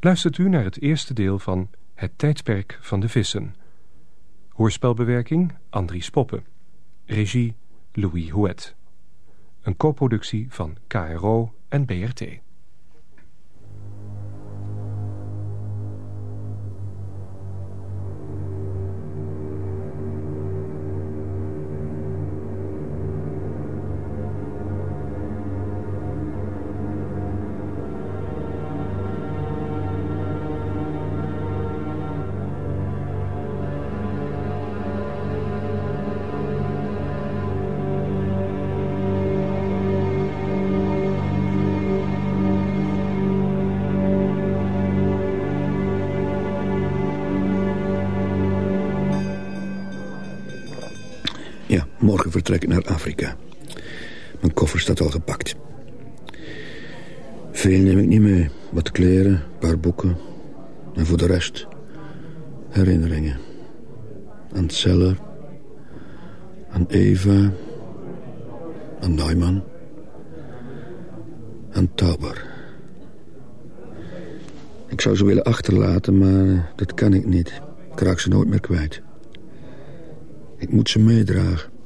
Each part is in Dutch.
luistert u naar het eerste deel van Het tijdperk van de vissen. Hoorspelbewerking Andries Poppen. Regie Louis Houet. Een co-productie van KRO en BRT. Vertrek naar Afrika. Mijn koffer staat al gepakt. Veel neem ik niet mee. Wat kleren, een paar boeken. En voor de rest herinneringen. Aan Zeller. Aan Eva. Aan Neumann. Aan Tauber. Ik zou ze willen achterlaten, maar dat kan ik niet. Ik raak ze nooit meer kwijt. Ik moet ze meedragen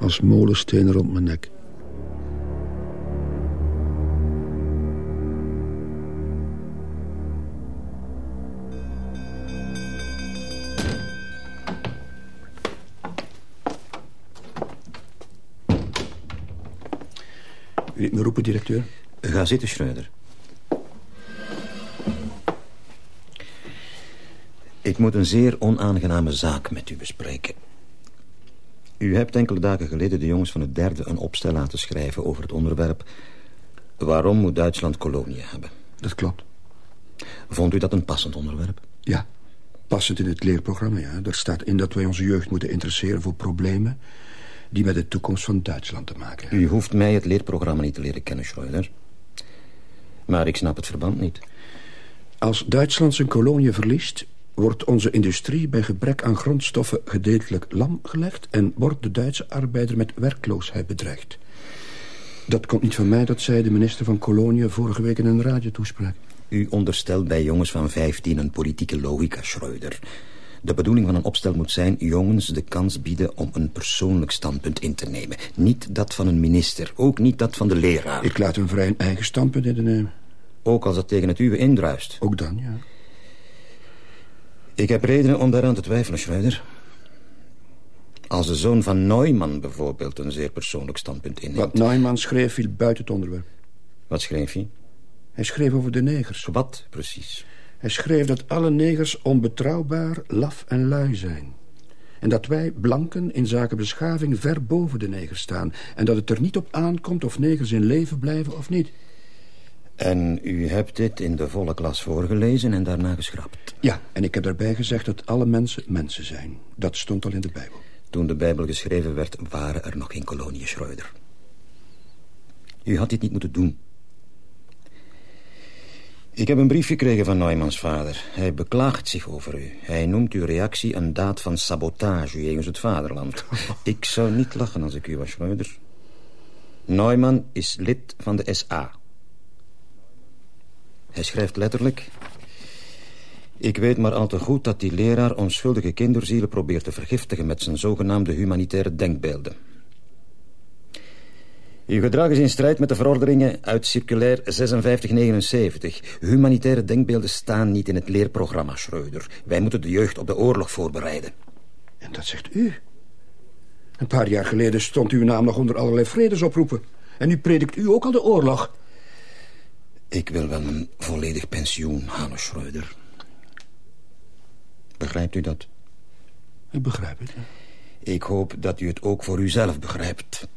als molensteen rond mijn nek. U me roepen, directeur? Ga zitten, Schreuder. Ik moet een zeer onaangename zaak met u bespreken. U hebt enkele dagen geleden de jongens van het derde een opstel laten schrijven over het onderwerp... waarom moet Duitsland koloniën hebben? Dat klopt. Vond u dat een passend onderwerp? Ja, passend in het leerprogramma, ja. Er staat in dat wij onze jeugd moeten interesseren voor problemen... die met de toekomst van Duitsland te maken hebben. U hoeft mij het leerprogramma niet te leren kennen, Schreuder. Maar ik snap het verband niet. Als Duitsland zijn koloniën verliest wordt onze industrie bij gebrek aan grondstoffen gedeeltelijk lam gelegd... en wordt de Duitse arbeider met werkloosheid bedreigd. Dat komt niet van mij, dat zei de minister van Koloniën vorige week in een radiotoespraak. U onderstelt bij jongens van 15 een politieke logica, Schreuder. De bedoeling van een opstel moet zijn jongens de kans bieden om een persoonlijk standpunt in te nemen. Niet dat van een minister, ook niet dat van de leraar. Ik laat hem vrij een eigen standpunt innemen. Ook als dat tegen het uwe indruist. Ook dan, ja. Ik heb redenen om daaraan te twijfelen, Schreuder. Als de zoon van Neumann bijvoorbeeld een zeer persoonlijk standpunt inneemt. Wat Neumann schreef viel buiten het onderwerp. Wat schreef hij? Hij schreef over de negers. Wat precies? Hij schreef dat alle negers onbetrouwbaar, laf en lui zijn. En dat wij, blanken, in zaken beschaving ver boven de negers staan. En dat het er niet op aankomt of negers in leven blijven of niet. En u hebt dit in de volle klas voorgelezen en daarna geschrapt? Ja, en ik heb daarbij gezegd dat alle mensen mensen zijn. Dat stond al in de Bijbel. Toen de Bijbel geschreven werd, waren er nog geen koloniën, Schreuder. U had dit niet moeten doen. Ik heb een brief gekregen van Neumanns vader. Hij beklaagt zich over u. Hij noemt uw reactie een daad van sabotage jegens het vaderland. ik zou niet lachen als ik u was, Schreuder. Neumann is lid van de SA. Hij schrijft letterlijk... Ik weet maar al te goed dat die leraar onschuldige kinderzielen probeert te vergiftigen... met zijn zogenaamde humanitaire denkbeelden. Uw gedrag is in strijd met de verordeningen uit circulair 5679. Humanitaire denkbeelden staan niet in het leerprogramma, Schreuder. Wij moeten de jeugd op de oorlog voorbereiden. En dat zegt u? Een paar jaar geleden stond uw naam nog onder allerlei vredesoproepen. En nu predikt u ook al de oorlog. Ik wil wel een volledig pensioen, Hanno Schreuder. Begrijpt u dat? Ik begrijp het, Ik hoop dat u het ook voor uzelf begrijpt.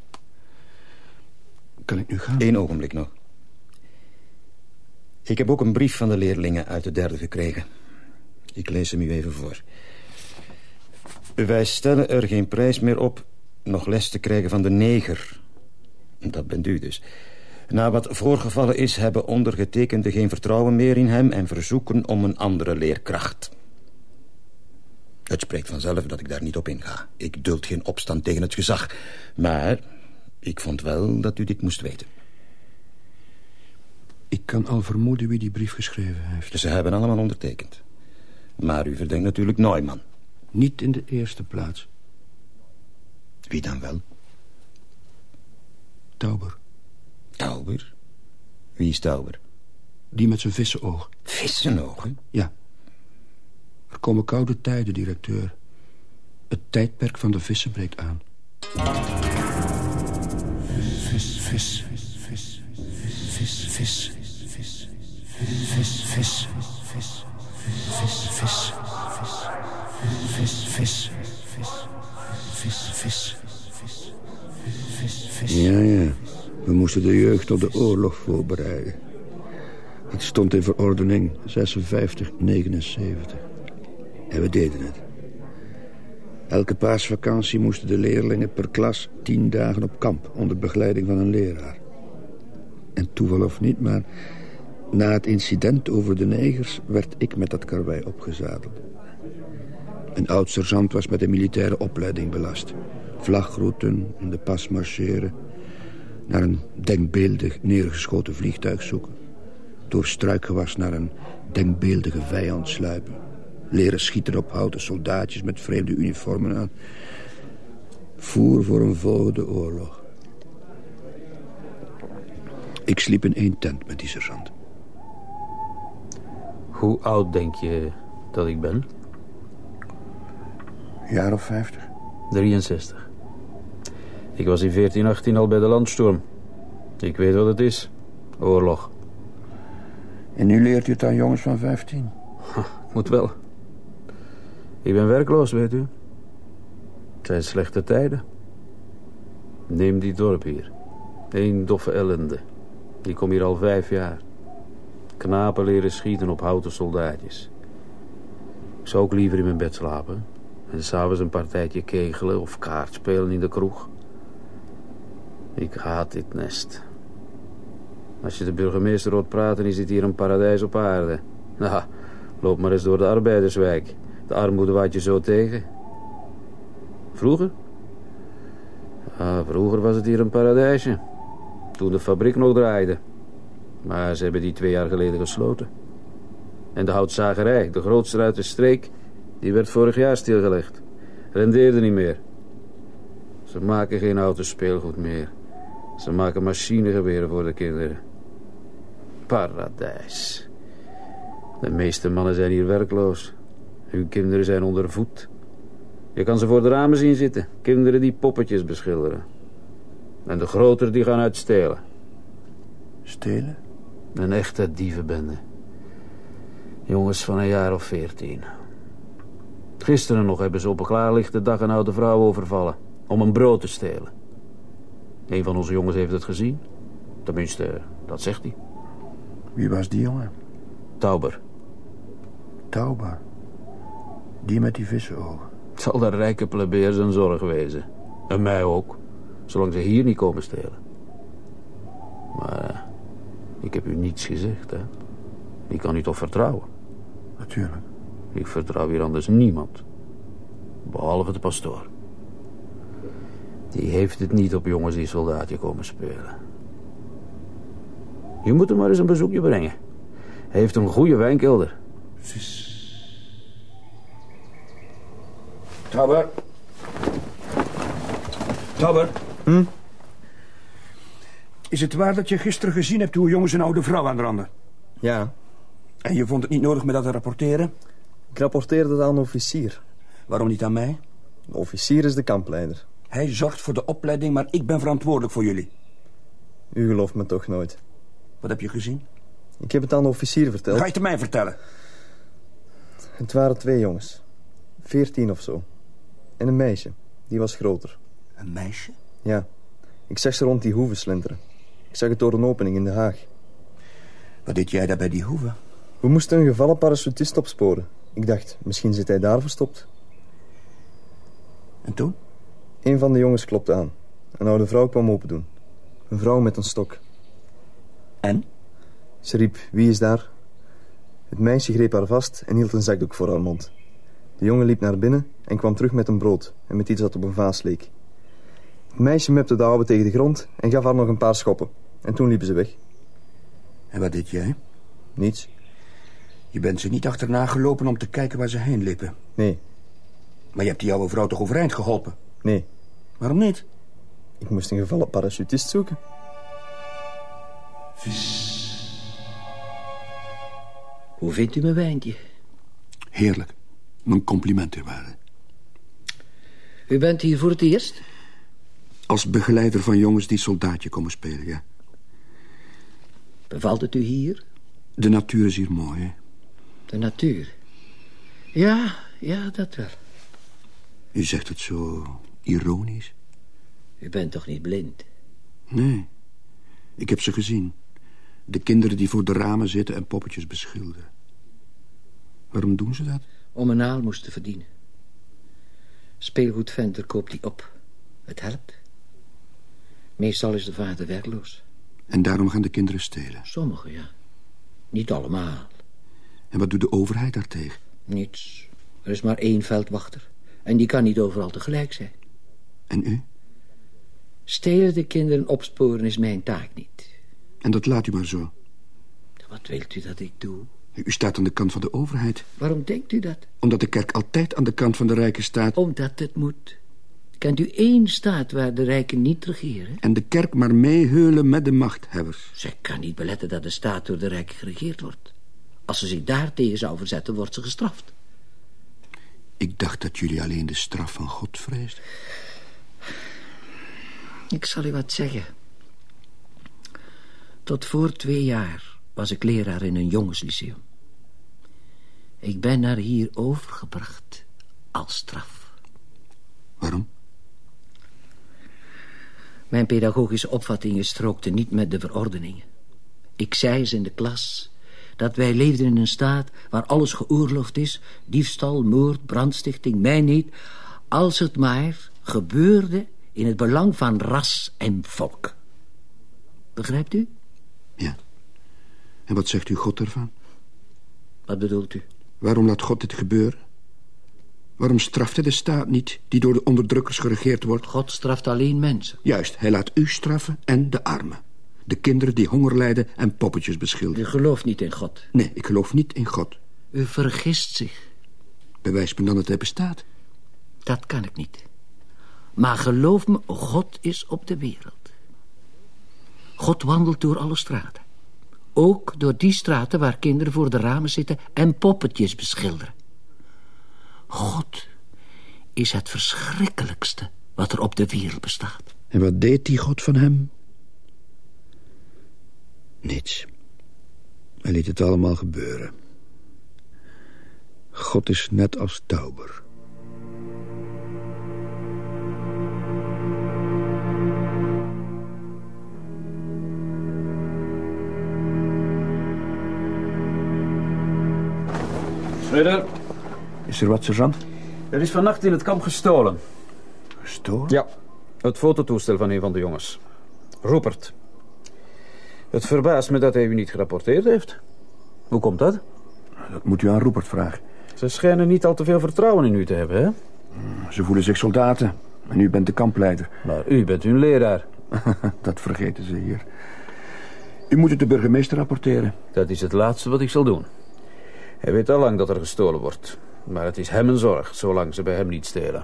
Kan ik nu gaan? Eén ogenblik nog. Ik heb ook een brief van de leerlingen uit de derde gekregen. Ik lees hem u even voor. Wij stellen er geen prijs meer op nog les te krijgen van de neger. Dat bent u dus. Na wat voorgevallen is, hebben ondergetekenden geen vertrouwen meer in hem... en verzoeken om een andere leerkracht. Het spreekt vanzelf dat ik daar niet op inga. Ik duld geen opstand tegen het gezag. Maar ik vond wel dat u dit moest weten. Ik kan al vermoeden wie die brief geschreven heeft. Ze hebben allemaal ondertekend. Maar u verdenkt natuurlijk Neumann. Niet in de eerste plaats. Wie dan wel? Tauber. Tauber? Wie is Tauber? Die met zijn vissenoog. Vissenogen? Ja. Er komen koude tijden, directeur. Het tijdperk van de vissen breekt aan. Vis, vis, vis, vis, vis, vis, vis, vis, vis, vis, vis, vis, vis, vis, vis, vis, vis, vis, vis, Ja, ja. We moesten de jeugd op de oorlog voorbereiden. Het stond in verordening 5679. En we deden het. Elke paasvakantie moesten de leerlingen per klas tien dagen op kamp... onder begeleiding van een leraar. En toeval of niet, maar na het incident over de negers... werd ik met dat karwei opgezadeld. Een oud sergeant was met een militaire opleiding belast. Vlagrouten, in de pas marcheren... naar een denkbeeldig neergeschoten vliegtuig zoeken... door struikgewas naar een denkbeeldige vijand sluipen leren schieten op houten soldaatjes met vreemde uniformen aan. Voer voor een volgende oorlog. Ik sliep in één tent met die sergeant. Hoe oud denk je dat ik ben? Jaar of vijftig? 63. Ik was in 1418 al bij de landstorm. Ik weet wat het is. Oorlog. En nu leert u het aan jongens van 15? moet wel. Ik ben werkloos, weet u. Het zijn slechte tijden. Neem die dorp hier. Eén doffe ellende. Die kom hier al vijf jaar. Knapen leren schieten op houten soldaatjes. Ik zou ook liever in mijn bed slapen. En s'avonds een partijtje kegelen of kaart spelen in de kroeg. Ik haat dit nest. Als je de burgemeester hoort praten, is het hier een paradijs op aarde. Nou, loop maar eens door de arbeiderswijk. De armoede waait je zo tegen. Vroeger? vroeger was het hier een paradijsje. Toen de fabriek nog draaide. Maar ze hebben die twee jaar geleden gesloten. En de houtzagerij, de grootste uit de streek, die werd vorig jaar stilgelegd. Rendeerde niet meer. Ze maken geen auto speelgoed meer. Ze maken machinegeweren voor de kinderen. Paradijs. De meeste mannen zijn hier werkloos. Uw kinderen zijn onder voet. Je kan ze voor de ramen zien zitten. Kinderen die poppetjes beschilderen. En de grotere die gaan uitstelen. Stelen? Een echte dievenbende. Jongens van een jaar of veertien. Gisteren nog hebben ze op een klaarlichte dag een oude vrouw overvallen. Om een brood te stelen. Een van onze jongens heeft het gezien. Tenminste, dat zegt hij. Wie was die jongen? Tauber. Tauber? Die met die vissenogen. Het zal de rijke plebeer zijn zorg wezen. En mij ook. Zolang ze hier niet komen stelen. Maar uh, ik heb u niets gezegd, hè. Ik kan u toch vertrouwen? Natuurlijk. Ik vertrouw hier anders niemand. Behalve de pastoor. Die heeft het niet op jongens die soldaatje komen spelen. Je moet hem maar eens een bezoekje brengen. Hij heeft een goede wijnkelder. Tauber. Tauber. Hm? Is het waar dat je gisteren gezien hebt hoe jongens een oude vrouw aanranden? Ja. En je vond het niet nodig me dat te rapporteren? Ik rapporteerde het aan de officier. Waarom niet aan mij? De officier is de kampleider. Hij zorgt voor de opleiding, maar ik ben verantwoordelijk voor jullie. U gelooft me toch nooit. Wat heb je gezien? Ik heb het aan de officier verteld. Ga je het mij vertellen? Het waren twee jongens. Veertien of zo. En een meisje. Die was groter. Een meisje? Ja. Ik zag ze rond die hoeve slenteren. Ik zag het door een opening in de haag. Wat deed jij daar bij die hoeve? We moesten een gevallen parachutist opsporen. Ik dacht, misschien zit hij daar verstopt. En toen? Een van de jongens klopte aan. Een oude vrouw kwam open doen. Een vrouw met een stok. En? Ze riep, wie is daar? Het meisje greep haar vast en hield een zakdoek voor haar mond. De jongen liep naar binnen en kwam terug met een brood en met iets dat op een vaas leek. Het meisje mepte de oude tegen de grond en gaf haar nog een paar schoppen. En toen liepen ze weg. En wat deed jij? Niets. Je bent ze niet achterna gelopen om te kijken waar ze heen liepen. Nee, Maar je hebt die oude vrouw toch overeind geholpen? Nee. Waarom niet? Ik moest een gevallen parachutist zoeken. Hoe vindt u mijn wijntje? Heerlijk. Mijn complimenten waren. U bent hier voor het eerst? Als begeleider van jongens die soldaatje komen spelen, ja. Bevalt het u hier? De natuur is hier mooi, hè? De natuur. Ja, ja, dat wel. U zegt het zo ironisch. U bent toch niet blind? Nee, ik heb ze gezien. De kinderen die voor de ramen zitten en poppetjes beschilderen. Waarom doen ze dat? Om een naal moest te verdienen. Speelgoedventer koopt die op. Het helpt. Meestal is de vader werkloos. En daarom gaan de kinderen stelen. Sommigen, ja. Niet allemaal. En wat doet de overheid daartegen? Niets. Er is maar één veldwachter. En die kan niet overal tegelijk zijn. En u? Stelen de kinderen opsporen is mijn taak niet. En dat laat u maar zo. Wat wilt u dat ik doe? U staat aan de kant van de overheid. Waarom denkt u dat? Omdat de kerk altijd aan de kant van de rijken staat... Omdat het moet. Kent u één staat waar de rijken niet regeren? en de kerk maar meeheulen met de machthebbers. Zij kan niet beletten dat de staat door de rijken geregeerd wordt. Als ze zich daartegen zou verzetten, wordt ze gestraft. Ik dacht dat jullie alleen de straf van God vreesden. Ik zal u wat zeggen. Tot voor twee jaar was ik leraar in een jongenslyceum. Ik ben naar hier overgebracht als straf. Waarom? Mijn pedagogische opvattingen strookten niet met de verordeningen. Ik zei ze in de klas dat wij leefden in een staat waar alles geoorloofd is. Diefstal, moord, brandstichting, mij niet. Als het maar gebeurde in het belang van ras en volk. Begrijpt u? Ja. En wat zegt u God ervan? Wat bedoelt u? Waarom laat God dit gebeuren? Waarom straft hij de staat niet die door de onderdrukkers geregeerd wordt? God straft alleen mensen. Juist, hij laat u straffen en de armen. De kinderen die honger lijden en poppetjes beschilderen. U gelooft niet in God. Nee, ik geloof niet in God. U vergist zich. Bewijs me dan dat hij bestaat. Dat kan ik niet. Maar geloof me, God is op de wereld. God wandelt door alle straten. Ook door die straten waar kinderen voor de ramen zitten en poppetjes beschilderen. God is het verschrikkelijkste wat er op de wereld bestaat. En wat deed die God van hem? Niets. Hij liet het allemaal gebeuren. God is net als Tauber. Schreuder, Is er wat, sergeant? er is vannacht in het kamp gestolen. Gestolen? Ja, het fototoestel van een van de jongens. Rupert. Het verbaast me dat hij u niet gerapporteerd heeft. Hoe komt dat? Dat moet u aan Rupert vragen. Ze schijnen niet al te veel vertrouwen in u te hebben, hè? Ze voelen zich soldaten. En u bent de kampleider. Maar u bent hun leraar. dat vergeten ze hier. U moet het de burgemeester rapporteren. Dat is het laatste wat ik zal doen. Hij weet al lang dat er gestolen wordt. Maar het is hem een zorg, zolang ze bij hem niet stelen.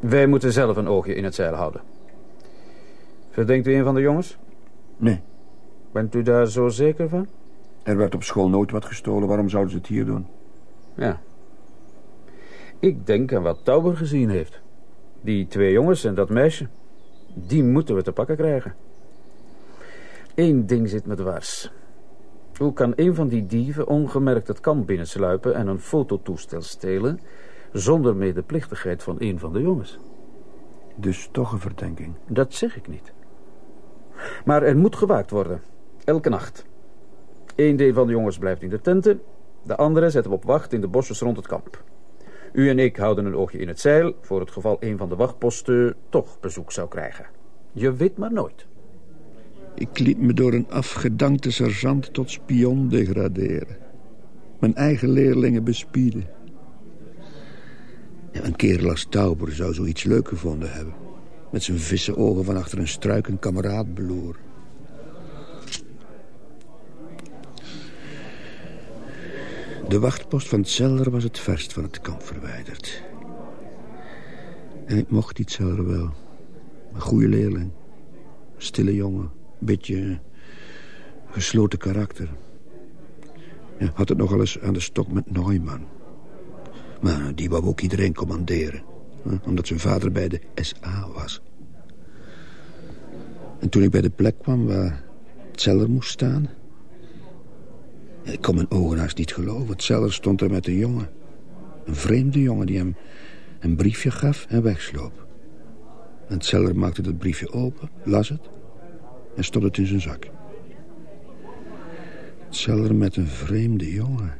Wij moeten zelf een oogje in het zeil houden. Verdenkt u een van de jongens? Nee, Bent u daar zo zeker van? er werd op school nooit wat gestolen. Waarom zouden ze het hier doen? Ja. Ik denk aan wat Tauber gezien heeft. Die twee jongens en dat meisje. Die moeten we te pakken krijgen. Eén ding zit me dwars. Hoe kan een van die dieven ongemerkt het kamp binnensluipen en een fototoestel stelen... zonder medeplichtigheid van een van de jongens? Dus toch een verdenking. Dat zeg ik niet. Maar er moet gewaakt worden. Elke nacht. Eén deel van de jongens blijft in de tenten. De andere zetten we op wacht in de bosjes rond het kamp. U en ik houden een oogje in het zeil... voor het geval een van de wachtposten toch bezoek zou krijgen. Je weet maar nooit. Ik liet me door een afgedankte sergeant tot spion degraderen. Mijn eigen leerlingen bespieden. Een kerel als Tauber zou zoiets leuk gevonden hebben. Met zijn visse ogen van achter een struik een kameraad beloer. De wachtpost van Zeller was het verst van het kamp verwijderd. En ik mocht die Zeller wel. Een goede leerling. Stille jongen. Beetje gesloten karakter. Ja, had het nogal eens aan de stok met Neumann. Maar die wou ook iedereen commanderen. Omdat zijn vader bij de SA was. En toen ik bij de plek kwam waar Zeller moest staan... Ik kon mijn ogen haast niet geloven. Zeller stond er met een jongen. Een vreemde jongen die hem een briefje gaf en wegsloop. En Zeller maakte dat briefje open, las het... en stond het in zijn zak. Zeller met een vreemde jongen.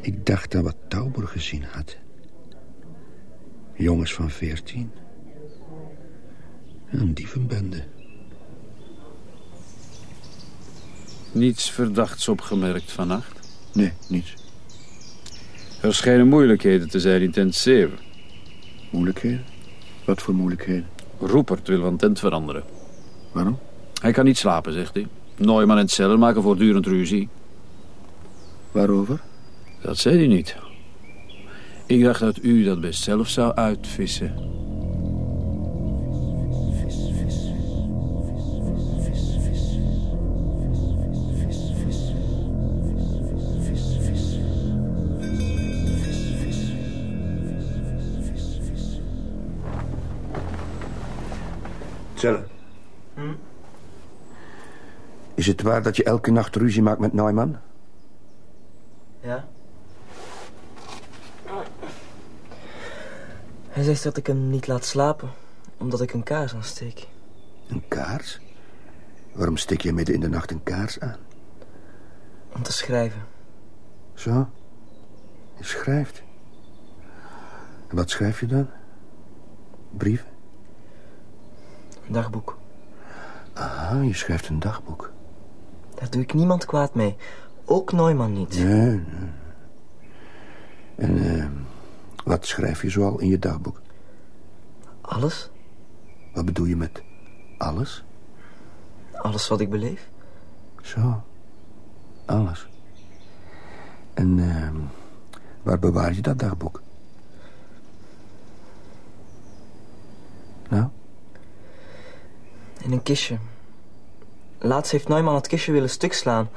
Ik dacht aan wat Tauber gezien had. Jongens van veertien. Een dievenbende. Niets verdachts opgemerkt vannacht? Nee, niets. Er schijnen moeilijkheden te zijn in tent 7. Moeilijkheden? Wat voor moeilijkheden? Roepert wil van tent veranderen. Waarom? Hij kan niet slapen, zegt hij. Neumann en Zeller maken voortdurend ruzie. Waarover? Dat zei hij niet. Ik dacht dat u dat best zelf zou uitvissen. Is het waar dat je elke nacht ruzie maakt met Neumann? Ja? Hij zegt dat ik hem niet laat slapen, omdat ik een kaars aansteek. Een kaars? Waarom steek je midden in de nacht een kaars aan? Om te schrijven. Zo? Je schrijft. En wat schrijf je dan? Brieven? Een dagboek. Aha, je schrijft een dagboek. Daar doe ik niemand kwaad mee. Ook Neumann niet. Nee, nee. En eh, wat schrijf je zoal in je dagboek? Alles? Wat bedoel je met alles? Alles wat ik beleef? Zo, alles. En eh, waar bewaar je dat dagboek? Nou? In een kistje. Laatst heeft Neumann het kistje willen stuk slaan.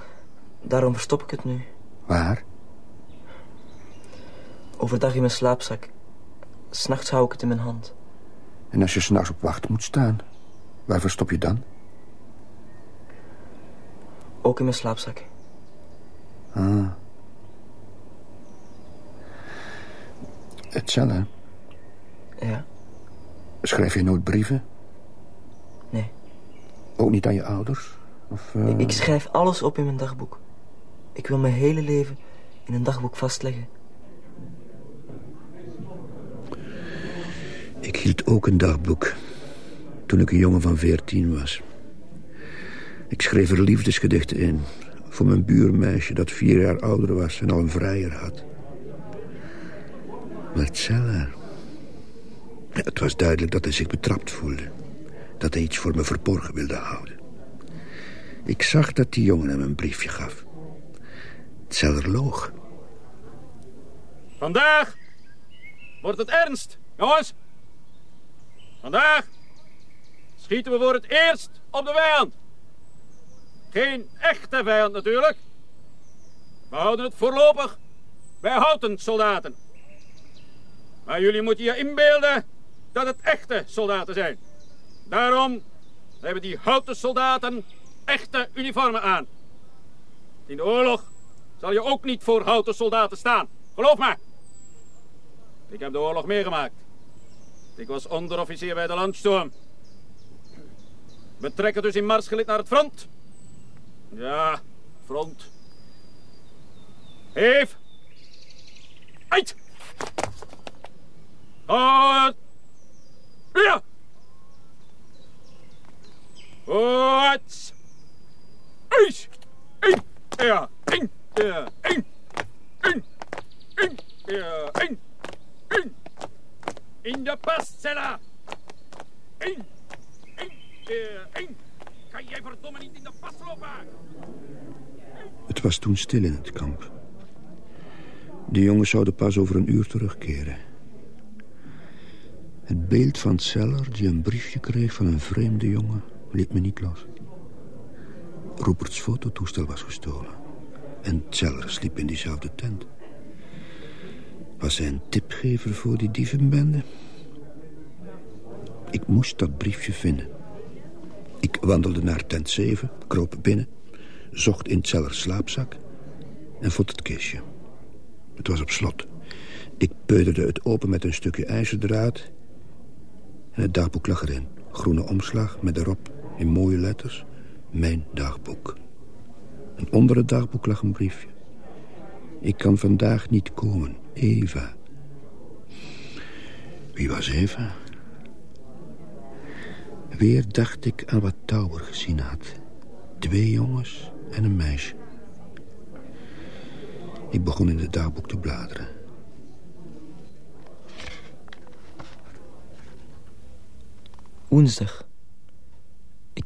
Daarom verstop ik het nu. Waar? Overdag in mijn slaapzak. S'nachts hou ik het in mijn hand. En als je s'nachts op wacht moet staan, waar verstop je dan? Ook in mijn slaapzak. Ah. Hetzelfde. Ja? Schrijf je nooit brieven? Ook niet aan je ouders? Of, eh, Ik, ik schrijf alles op in mijn dagboek. Ik wil mijn hele leven in een dagboek vastleggen. Ik hield ook een dagboek. Toen ik een jongen van veertien was. Ik schreef er liefdesgedichten in. Voor mijn buurmeisje dat vier jaar ouder was en al een vrijer had. Marcella. Ja, het was duidelijk dat hij zich betrapt voelde. Dat hij iets voor me verborgen wilde houden. Ik zag dat die jongen hem een briefje gaf. Zeller loog. Vandaag wordt het ernst, jongens. Vandaag schieten we voor het eerst op de vijand. Geen echte vijand natuurlijk. We houden het voorlopig bij houten soldaten. Maar jullie moeten je inbeelden dat het echte soldaten zijn. Daarom hebben die houten soldaten echte uniformen aan. In de oorlog zal je ook niet voor houten soldaten staan. Geloof me. Ik heb de oorlog meegemaakt. Ik was onderofficier bij de landstorm. We trekken dus in marsgelid naar het front. Ja, front. Heef. Uit. Uit. Ja. Uit. Uit. Eén. Ja. Eén. Ja. Eén. Eén. Eén. Ja. Eén. Eén. In de pascella. Eén. Eén. Ja. Eén. Kan jij verdomme niet in de pas lopen? Het was toen stil in het kamp. De jongens zouden pas over een uur terugkeren. Het beeld van Zeller, die een briefje kreeg van een vreemde jongen, liet me niet los. Ruperts fototoestel was gestolen. En Zeller sliep in diezelfde tent. Was hij een tipgever voor die dievenbende? Ik moest dat briefje vinden. Ik wandelde naar tent 7, kroop binnen... zocht in Zellers slaapzak en vond het kistje. Het was op slot. Ik peuterde het open met een stukje ijzerdraad... en het dagboek lag erin. Groene omslag met erop in mooie letters... mijn dagboek. En onder het dagboek lag een briefje. Ik kan vandaag niet komen, Eva. Wie was Eva? Weer dacht ik aan wat Tauber gezien had. Twee jongens en een meisje. Ik begon in het dagboek te bladeren. Woensdag.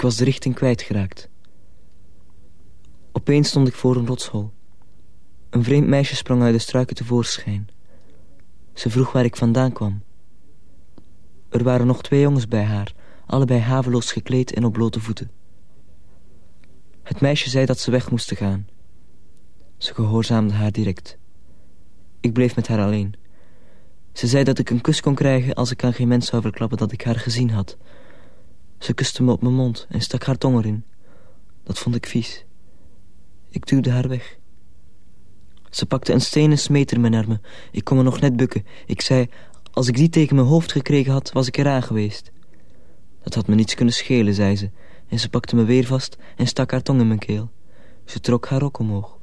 Ik was de richting kwijtgeraakt. Opeens stond ik voor een rotshol. Een vreemd meisje sprong uit de struiken tevoorschijn. Ze vroeg waar ik vandaan kwam. Er waren nog twee jongens bij haar, allebei haveloos gekleed en op blote voeten. Het meisje zei dat ze weg moesten gaan. Ze gehoorzaamde haar direct. Ik bleef met haar alleen. Ze zei dat ik een kus kon krijgen als ik aan geen mens zou verklappen dat ik haar gezien had. Ze kuste me op mijn mond en stak haar tong erin. Dat vond ik vies. Ik duwde haar weg. Ze pakte een stenen smeter me naar me. Ik kon me nog net bukken. Ik zei, als ik die tegen mijn hoofd gekregen had, was ik eraan geweest. Dat had me niets kunnen schelen, zei ze. En ze pakte me weer vast en stak haar tong in mijn keel. Ze trok haar rok omhoog.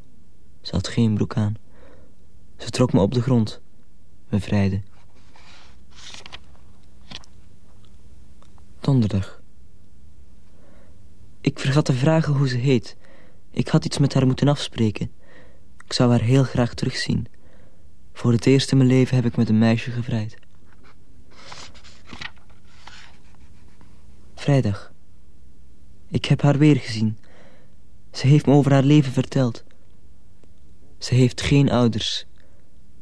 Ze had geen broek aan. Ze trok me op de grond. We vrijden. Donderdag. Ik vergat te vragen hoe ze heet. Ik had iets met haar moeten afspreken. Ik zou haar heel graag terugzien. Voor het eerst in mijn leven heb ik met een meisje gevrijd. Vrijdag. Ik heb haar weer gezien. Ze heeft me over haar leven verteld. Ze heeft geen ouders.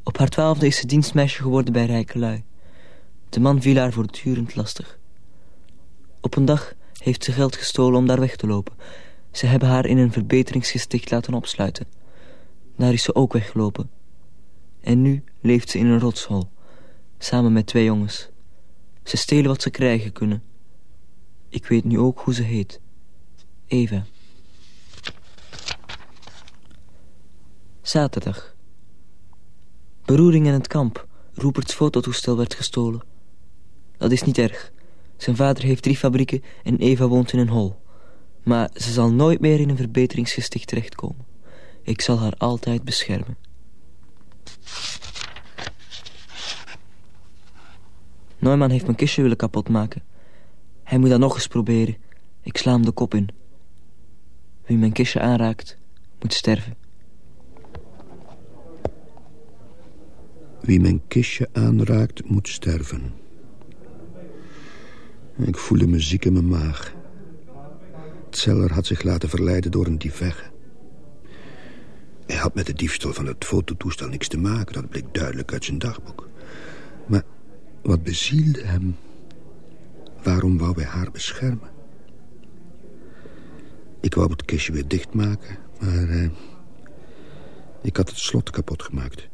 Op haar twaalfde is ze dienstmeisje geworden bij rijke lui. De man viel haar voortdurend lastig. Op een dag heeft ze geld gestolen om daar weg te lopen. Ze hebben haar in een verbeteringsgesticht laten opsluiten. Daar is ze ook weggelopen. En nu leeft ze in een rotshol, samen met twee jongens. Ze stelen wat ze krijgen kunnen. Ik weet nu ook hoe ze heet. Eva. Zaterdag. Beroering in het kamp. Ruperts fototoestel werd gestolen. Dat is niet erg. Zijn vader heeft drie fabrieken en Eva woont in een hol. Maar ze zal nooit meer in een verbeteringsgesticht terechtkomen. Ik zal haar altijd beschermen. Neumann heeft mijn kistje willen kapotmaken. Hij moet dat nog eens proberen. Ik sla hem de kop in. Wie mijn kistje aanraakt, moet sterven. Wie mijn kistje aanraakt, moet sterven. Ik voelde me ziek in mijn maag. Zeller had zich laten verleiden door een diefweg. Hij had met de diefstal van het fototoestel niks te maken. Dat bleek duidelijk uit zijn dagboek. Maar wat bezielde hem? Waarom wou hij haar beschermen? Ik wou het kistje weer dichtmaken, maar... Uh, ik had het slot kapot gemaakt.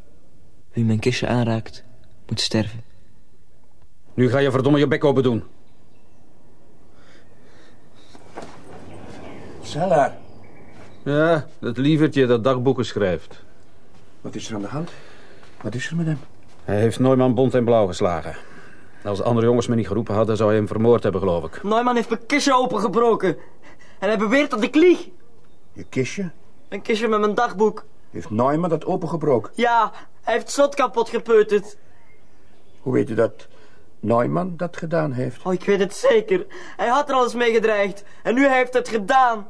Wie mijn kistje aanraakt, moet sterven. Nu ga je verdomme je bek open doen. Ja, dat lievertje dat dagboeken schrijft. Wat is er aan de hand? Wat is er met hem? Hij heeft Neumann bont en blauw geslagen. Als andere jongens me niet geroepen hadden, zou hij hem vermoord hebben, geloof ik. Neumann heeft mijn kistje opengebroken. En hij beweert dat ik lieg. Je kistje? Een kistje met mijn dagboek. Heeft Neumann dat opengebroken? Ja, hij heeft het slot kapot gepeuterd. Hoe weet u dat Neumann dat gedaan heeft? Oh, ik weet het zeker. Hij had er al eens mee gedreigd. En nu heeft het gedaan.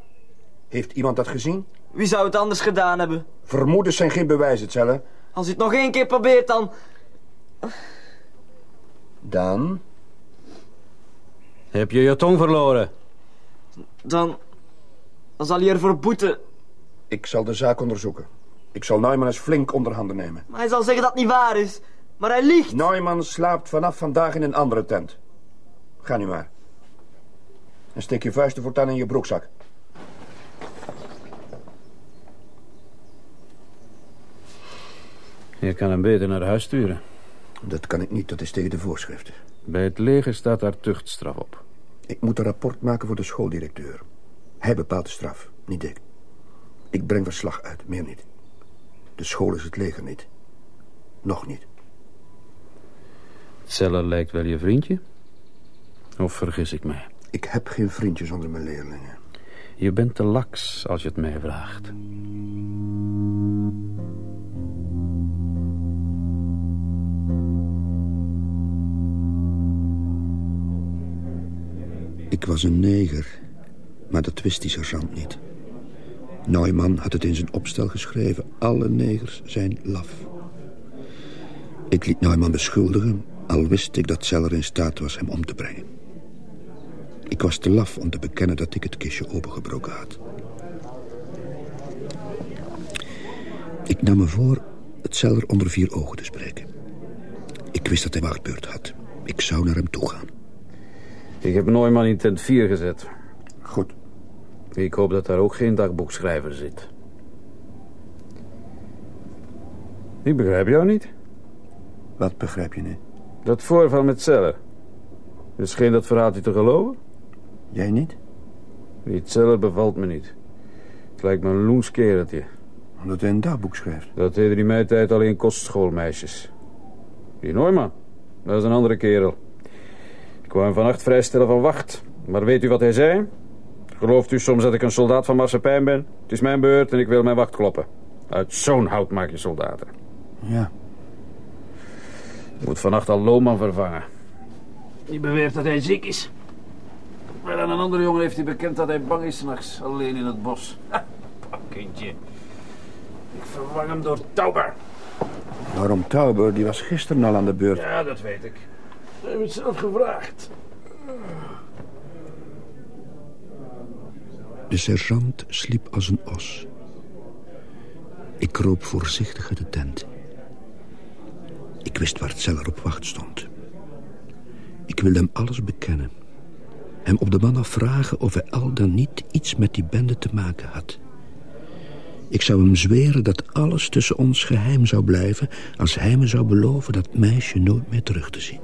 Heeft iemand dat gezien? Wie zou het anders gedaan hebben? Vermoedens zijn geen bewijzen, Zeller. Als u het nog één keer probeert, dan... Dan? Heb je je tong verloren? Dan... Dan zal hij ervoor boeten. Ik zal de zaak onderzoeken. Ik zal Neumann eens flink onder handen nemen. Maar hij zal zeggen dat het niet waar is. Maar hij liegt. Neumann slaapt vanaf vandaag in een andere tent. Ga nu maar. En steek je vuisten voortaan in je broekzak. Je kan hem beter naar huis sturen. Dat kan ik niet, dat is tegen de voorschriften. Bij het leger staat daar tuchtstraf op. Ik moet een rapport maken voor de schooldirecteur. Hij bepaalt de straf, niet ik. Ik breng verslag uit, meer niet. De school is het leger niet. Nog niet. Zeller lijkt wel je vriendje. Of vergis ik mij? Ik heb geen vriendjes onder mijn leerlingen. Je bent te laks als je het mij vraagt. Ik was een neger, maar dat wist die sergeant niet. Neumann had het in zijn opstel geschreven. Alle negers zijn laf. Ik liet Neumann beschuldigen, al wist ik dat Zeller in staat was hem om te brengen. Ik was te laf om te bekennen dat ik het kistje opengebroken had. Ik nam me voor het Zeller onder vier ogen te spreken. Ik wist dat hij wachtbeurt had. Ik zou naar hem toe gaan. Ik heb Neumann in tent 4 gezet. Goed. Ik hoop dat daar ook geen dagboekschrijver zit. Ik begrijp jou niet. Wat begrijp je niet? Dat voorval met Zeller. Is geen dat verhaaltje te geloven? Jij niet? Die Zeller bevalt me niet. Het lijkt me een loens kereltje. Omdat hij een dagboek schrijft. Dat deden in mijn tijd alleen kostschoolmeisjes. Die Neumann, dat is een andere kerel. Ik wou hem vannacht vrijstellen van wacht. Maar weet u wat hij zei? Gelooft u soms dat ik een soldaat van Marsepijn ben? Het is mijn beurt en ik wil mijn wacht kloppen. Uit zo'n hout maak je soldaten. Ja. Ik moet vannacht al Lohman vervangen. Die beweert dat hij ziek is. Maar aan een andere jongen heeft hij bekend dat hij bang is s'nachts, alleen in het bos. Ha, kindje. Ik vervang hem door Tauber. Waarom Tauber? Die was gisteren al aan de beurt. Ja, dat weet ik. Hij heeft het zelf gevraagd. De sergeant sliep als een os. Ik kroop voorzichtig uit de tent. Ik wist waar Zeller op wacht stond. Ik wilde hem alles bekennen. Hem op de man afvragen of hij al dan niet iets met die bende te maken had. Ik zou hem zweren dat alles tussen ons geheim zou blijven... als hij me zou beloven dat meisje nooit meer terug te zien.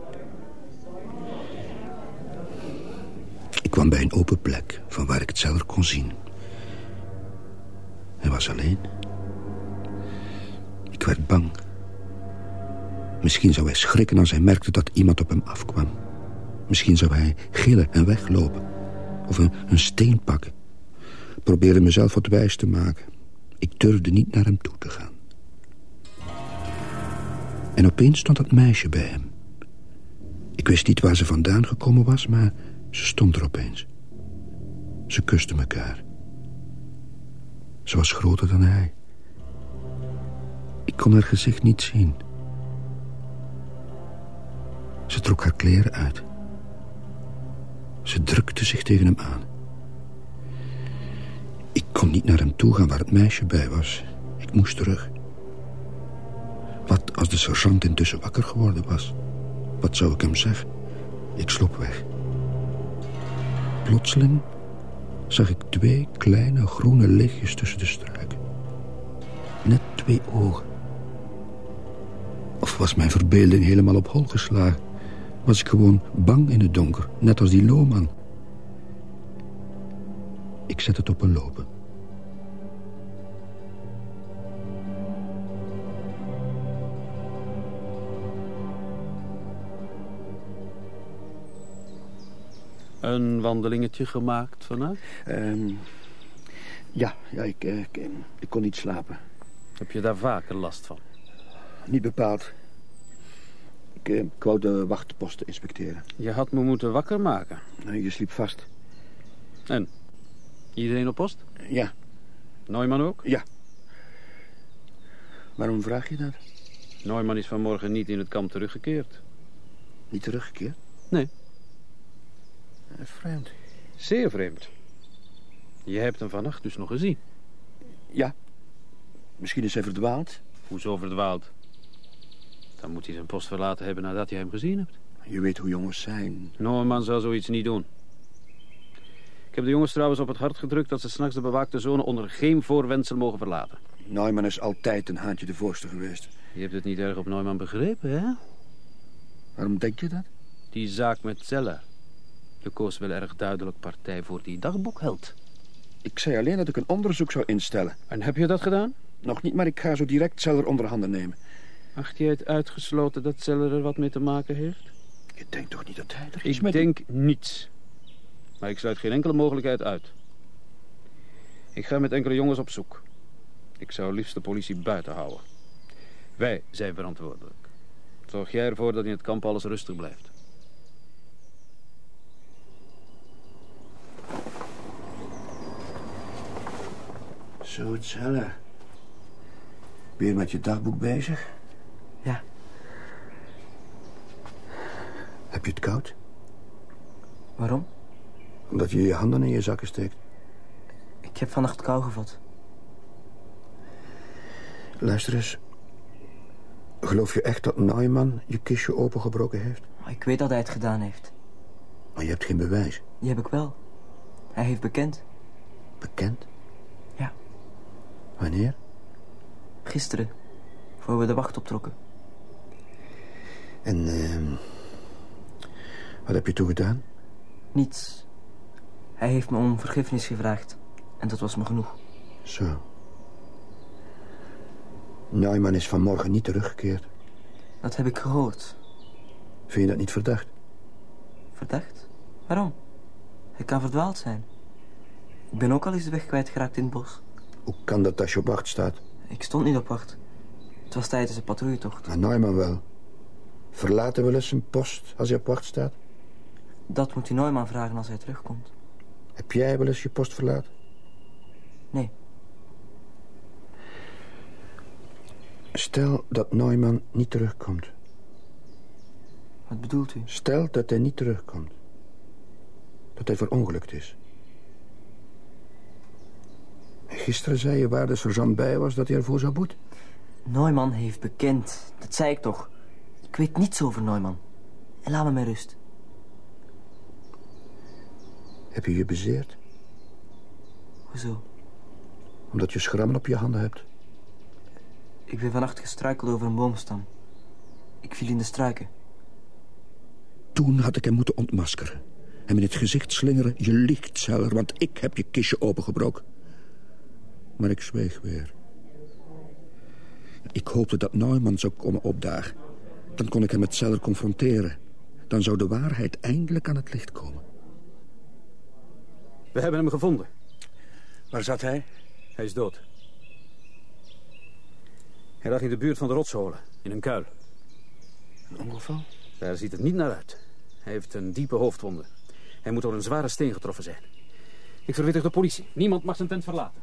Ik kwam bij een open plek van waar ik het Zeller kon zien. Hij was alleen. Ik werd bang. Misschien zou hij schrikken als hij merkte dat iemand op hem afkwam. Misschien zou hij gillen en weglopen. Of een, een steen pakken. Probeerde mezelf wat wijs te maken. Ik durfde niet naar hem toe te gaan. En opeens stond dat meisje bij hem. Ik wist niet waar ze vandaan gekomen was, maar ze stond er opeens. Ze kusten elkaar. Ze was groter dan hij. Ik kon haar gezicht niet zien. Ze trok haar kleren uit. Ze drukte zich tegen hem aan. Ik kon niet naar hem toe gaan waar het meisje bij was. Ik moest terug. Wat als de sergeant intussen wakker geworden was? Wat zou ik hem zeggen? Ik sloop weg. Plotseling zag ik twee kleine groene lichtjes tussen de struiken. Net twee ogen. Of was mijn verbeelding helemaal op hol geslagen? Was ik gewoon bang in het donker, net als die loopman? Ik zet het op een lopen. Een wandelingetje gemaakt vannacht? Ehm, ja, ja ik, eh, ik, ik kon niet slapen. Heb je daar vaker last van? Niet bepaald. Ik, eh, ik wou de wachtposten inspecteren. Je had me moeten wakker maken. Je sliep vast. En? Iedereen op post? Ja, Neumann ook? ja. Waarom vraag je dat? Neumann is vanmorgen niet in het kamp teruggekeerd. Niet teruggekeerd? Nee. Eh, Vreemd. Zeer vreemd. Je hebt hem vannacht dus nog gezien. Ja. Misschien is hij verdwaald. Hoezo verdwaald? Dan moet hij zijn post verlaten hebben nadat je hem gezien hebt. Je weet hoe jongens zijn. Norman zou zoiets niet doen. Ik heb de jongens trouwens op het hart gedrukt... dat ze s'nachts de bewaakte zone onder geen voorwendsel mogen verlaten. Neumann is altijd een haantje de voorste geweest. Je hebt het niet erg op Neumann begrepen, hè? Waarom denk je dat? Die zaak met Zeller. Je koos wel erg duidelijk partij voor die dagboekheld. Ik zei alleen dat ik een onderzoek zou instellen. En heb je dat gedaan? Nog niet, maar ik ga zo direct Zeller onder handen nemen. Acht jij het uitgesloten dat Zeller er wat mee te maken heeft? Je denkt toch niet dat hij er iets Ik met... denk niets. Maar ik sluit geen enkele mogelijkheid uit. Ik ga met enkele jongens op zoek. Ik zou liefst de politie buiten houden. Wij zijn verantwoordelijk. Zorg jij ervoor dat in het kamp alles rustig blijft. Zo, Zeller. Weer met je dagboek bezig? Ja. Heb je het koud? Waarom? Omdat je je handen in je zakken steekt. Ik heb vannacht kou gevat. Luister eens. Geloof je echt dat Neumann je kistje opengebroken heeft? Ik weet dat hij het gedaan heeft. Maar je hebt geen bewijs. Die heb ik wel. Hij heeft bekend. Bekend? Wanneer? Gisteren. Voor we de wacht optrokken. En ehm wat heb je toen gedaan? Niets. Hij heeft me om vergiffenis gevraagd. En dat was me genoeg. Zo. Neumann is vanmorgen niet teruggekeerd. Dat heb ik gehoord. Vind je dat niet verdacht? Verdacht? Waarom? Hij kan verdwaald zijn. Ik ben ook al eens de weg kwijtgeraakt in het bos. Hoe kan dat als je op wacht staat? Ik stond niet op wacht. Het was tijdens een patrouilletocht. Maar Neumann wel. Verlaten wel eens zijn post als hij op wacht staat? Dat moet hij Neumann vragen als hij terugkomt. Heb jij wel eens je post verlaten? Nee. Stel dat Neumann niet terugkomt. Wat bedoelt u? Stel dat hij niet terugkomt. Dat hij verongelukt is. Gisteren zei je waar de sergeant bij was dat hij ervoor zou boeten. Neumann heeft bekend. Dat zei ik toch. Ik weet niets over Neumann. En laat me met rust. Heb je je bezeerd? Hoezo? Omdat je schrammen op je handen hebt. Ik ben vannacht gestruikeld over een boomstam. Ik viel in de struiken. Toen had ik hem moeten ontmaskeren. Hem in het gezicht slingeren. Je liegt, Zeller, want ik heb je kistje opengebroken. Maar ik zweeg weer. Ik hoopte dat Neumann zou komen opdagen. Dan kon ik hem met Zeller confronteren. Dan zou de waarheid eindelijk aan het licht komen. We hebben hem gevonden. Waar zat hij? Hij is dood. Hij lag in de buurt van de rotsholen, in een kuil. Een ongeval? Daar ziet het niet naar uit. Hij heeft een diepe hoofdwonde. Hij moet door een zware steen getroffen zijn. Ik verwittig de politie. Niemand mag zijn tent verlaten.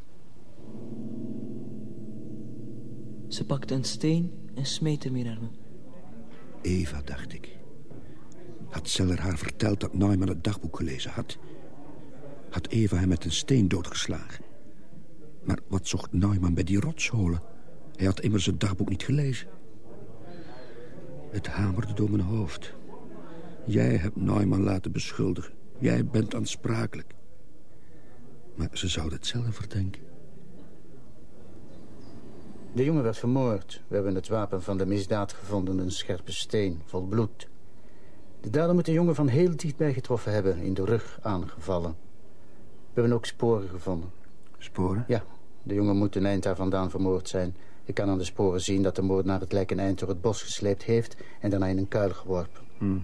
Ze pakte een steen en smeet hem in naar me. Eva, dacht ik. Had Zeller haar verteld dat Neumann het dagboek gelezen had? Had Eva hem met een steen doodgeslagen? Maar wat zocht Neumann bij die rotsholen? Hij had immers het dagboek niet gelezen. Het hamerde door mijn hoofd. Jij hebt Neumann laten beschuldigen. Jij bent aansprakelijk. Maar ze zouden het zelf verdenken. De jongen werd vermoord. We hebben het wapen van de misdaad gevonden, een scherpe steen vol bloed. De dader moet de jongen van heel dichtbij getroffen hebben, in de rug aangevallen. We hebben ook sporen gevonden. Sporen? Ja, de jongen moet een eind daar vandaan vermoord zijn. Je kan aan de sporen zien dat de moordenaar het lijk een eind door het bos gesleept heeft... en daarna in een kuil geworpen. Hmm.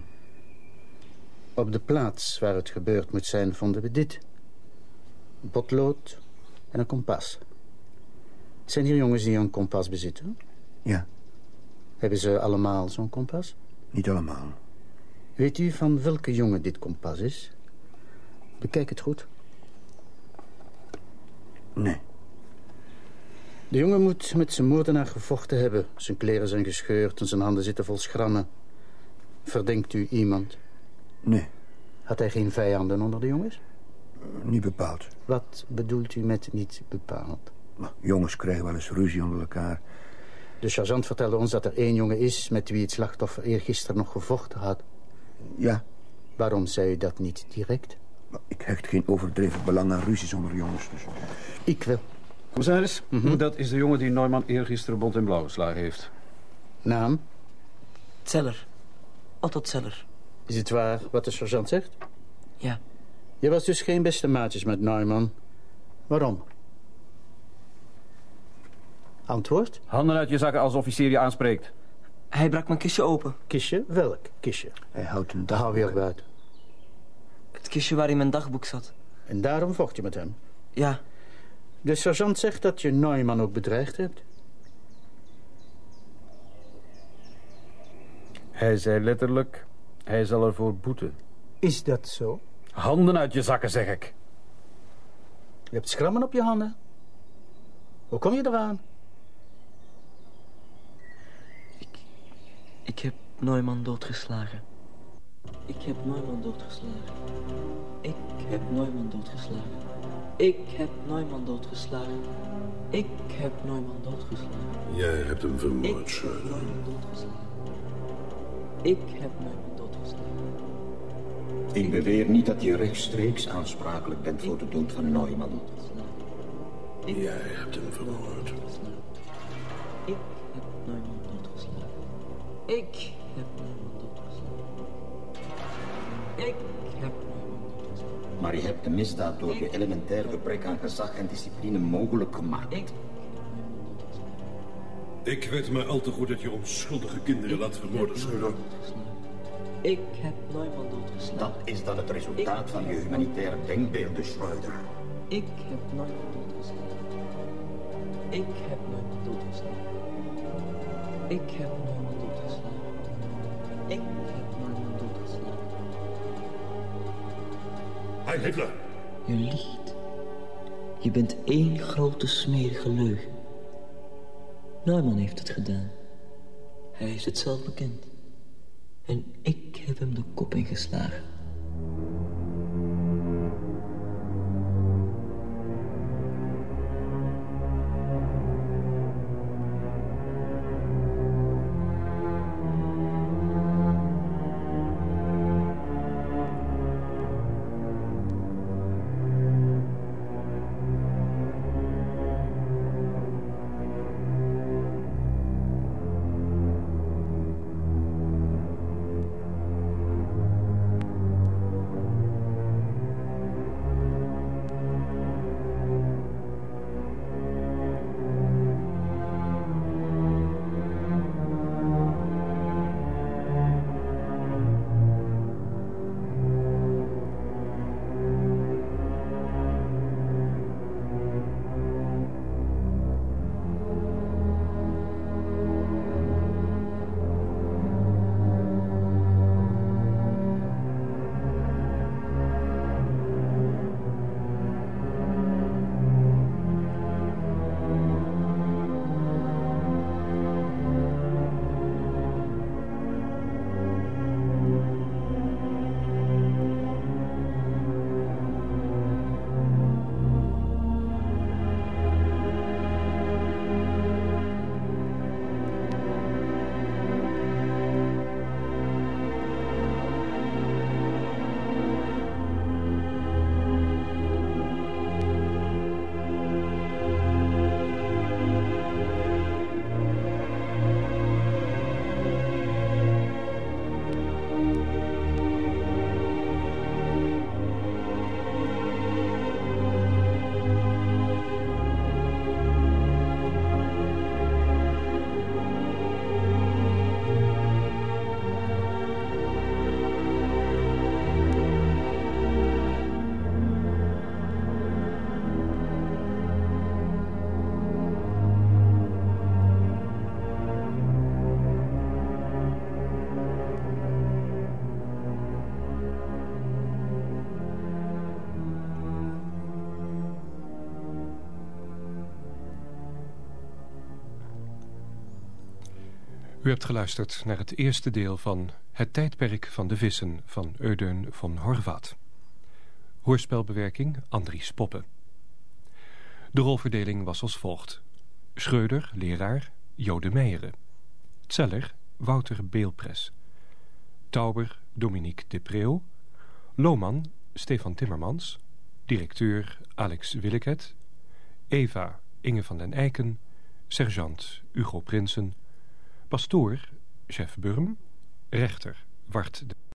Op de plaats waar het gebeurd moet zijn vonden we dit. Potlood en een kompas. Zijn hier jongens die een kompas bezitten? Ja, Hebben ze allemaal zo'n kompas? niet allemaal. Weet u van welke jongen dit kompas is? Bekijk het goed. Nee. De jongen moet met zijn moordenaar gevochten hebben. Zijn kleren zijn gescheurd en zijn handen zitten vol schrammen. Verdenkt u iemand? Nee, Had hij geen vijanden onder de jongens? niet bepaald. Wat bedoelt u met niet bepaald? Maar jongens krijgen wel eens ruzie onder elkaar. De sergeant vertelde ons dat er één jongen is... met wie het slachtoffer eergisteren nog gevochten had. Ja, Waarom zei u dat niet direct? maar ik hecht geen overdreven belang aan ruzies onder jongens. Dus. Ik wel. Commissaris, dat is de jongen die Neumann eergisteren bont en blauw geslagen heeft. Naam? Zeller. Otto Zeller. Is het waar wat de sergeant zegt? Ja. Je was dus geen beste maatjes met Neumann. Waarom? Antwoord? Handen uit je zakken als officier je aanspreekt. Hij brak mijn kistje open. Kistje? Welk kistje? Hij houdt een Daar weer buiten. Het kistje waarin mijn dagboek zat. En daarom vocht je met hem. Ja, De sergeant zegt dat je Neumann ook bedreigd hebt. Hij zei letterlijk, hij zal ervoor boeten. Is dat zo? Handen uit je zakken, zeg ik. Je hebt schrammen op je handen. Hoe kom je eraan? Ik heb Neumann doodgeslagen. Ik heb Neumann doodgeslagen. Ik heb Neumann doodgeslagen. Ik heb Neumann doodgeslagen. Ik heb Neumann doodgeslagen. Jij hebt hem Ik vermoord, heb Schöne. Neumann doodgeslagen. Ik heb Neumann doodgeslagen. Ik beweer niet dat je rechtstreeks aansprakelijk bent voor de dood van Neumann. Ik Jij hebt hem vermoord. Ik heb doodgeslagen. Ik heb doodgeslagen. Maar je hebt de misdaad door je elementair gebrek aan gezag en discipline mogelijk gemaakt. Ik Ik weet maar al te goed dat je onschuldige kinderen laat vermoorden, Schöne. Ik heb Neumann doodgeslagen. Dat is dan het resultaat van je humanitair denkbeeld, de Schreuder. Ik heb Neumann doodgeslagen. Ik heb Neumann doodgeslagen. Ik heb Neumann doodgeslagen. Ik. Hij Hitler! Je liegt. Je bent één grote smerige leugen. Neumann heeft het gedaan. Hij heeft het zelf bekend. En ik heb hem de kop ingeslagen. U hebt geluisterd naar het eerste deel van Het tijdperk van de vissen van Eudeun van Horvaat. Hoorspelbewerking Andries Poppen. De rolverdeling was als volgt. Schreuder, leraar, Jode Meijeren. Zeller, Wouter Beelpres. Tauber, Dominique Depreeuw. Lohman, Stefan Timmermans. Directeur, Alex Willeket. Eva, Inge van den Eiken. Sergeant, Hugo Prinsen. Pastoor, chef Burm. Rechter, Wart